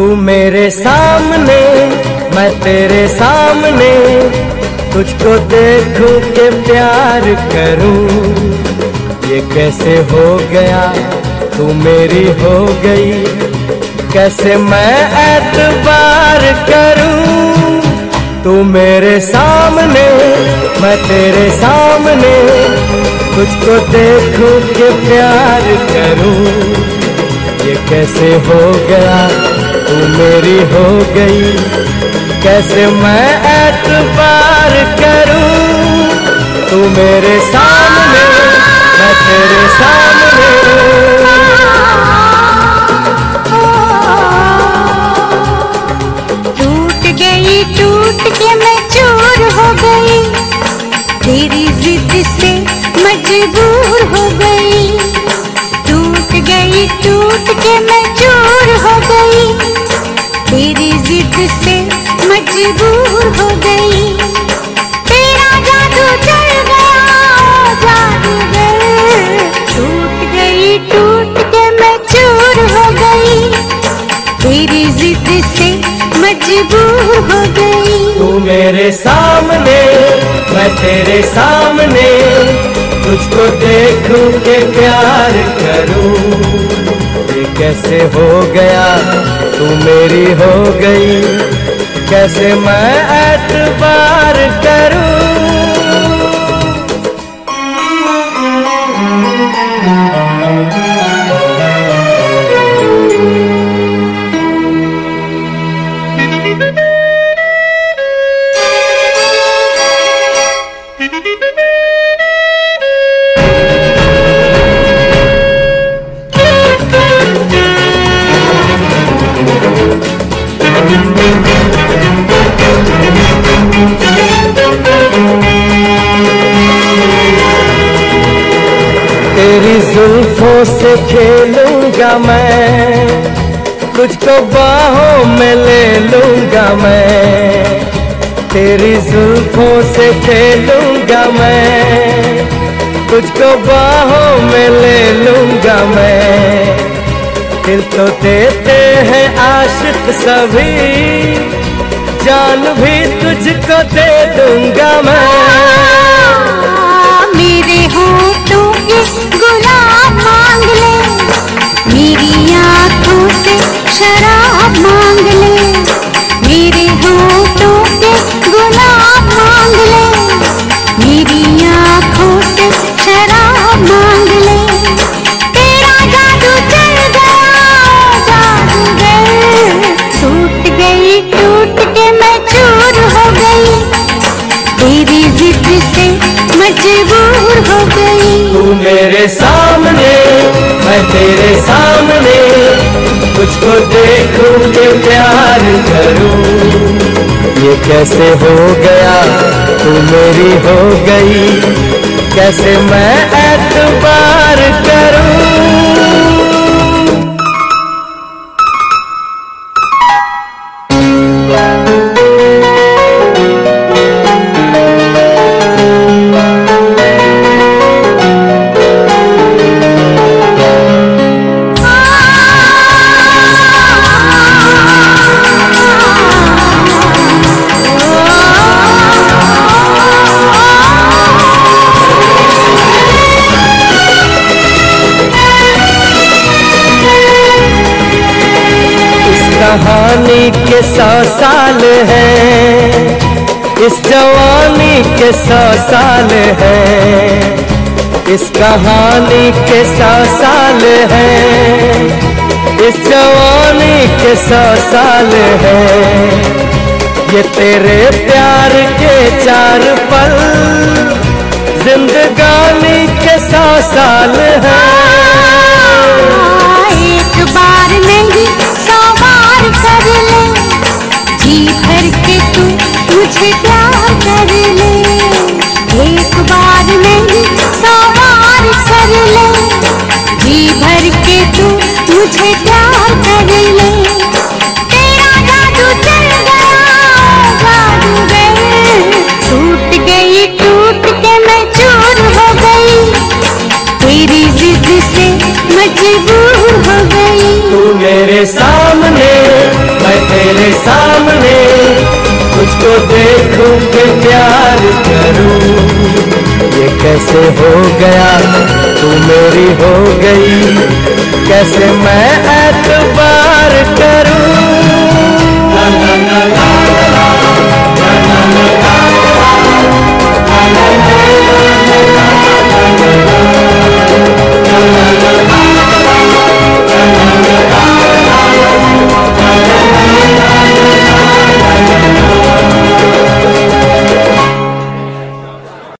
मेरे सामने, मैं तेरे सामने, तुझको देखूँ के प्यार करूँ। ये कैसे हो गया? तू मेरी हो गई। कैसे मैं एतबार करूँ? तू मेरे सामने, मैं तेरे सामने, तुझको देखूँ के प्यार करूँ। ये कैसे हो गया? तू मेरी हो गई, कैसे मैं एतबार करूँ? तू मेरे सामने, मैं तेरे सामने। टूट गई, टूट के मैं चूर हो गई। तेरी जिद से मजबूर हो गई। टूट गई, टूट के मैं मजबूर हो गई। तेरा जादू चल गया, जादूगर। टूट गई, टूट के मैं चूर हो गई। तेरी जिद से मजबूर हो गई। तू मेरे सामने, मैं तेरे सामने। तुझको देखूँ के प्यार करूँ। ये कैसे हो गया? तू मेरी हो गई। कैसे मैं एतबार करूँ? तेरी जुल्फों से खेलूँगा मैं। तुझको बाहों में ले लूँगा मैं। तेरी जुल्फों से खेलूँगा मैं। तुझको बाहों में ले लूँगा मैं। दिल तो देते हैं आशिक सभी। जान भी तुझको दे दूँगा मैं। मजबूर हो गई। तू मेरे सामने, मैं तेरे सामने। तुझको देखूँ के प्यार करूँ। ये कैसे हो गया? तू मेरी हो गई। कैसे मैं एतबार कहानी के सौ साल हैं। इस जवानी के सौ साल है। इस कहानी के सौ साल हैं। इस जवानी के सौ साल है। ये तेरे प्यार के चार पल, जिंदगानी के सौ साल हैं। जी भर के तू मुझे प्यार कर ले। एक बार नहीं कर ले। जी भर के तू मुझे प्यार कर ले। तेरा जादू चल गया टूट गई, टूट के मैं चूर हो गई। तेरी जिद से मजबूर हो गई। तू मेरे सामने, मैं तेरे सामने। देखूँ प्यार करूँ। ये कैसे हो गया? तू मेरी हो गई। कैसे मैं एतबार करूँ?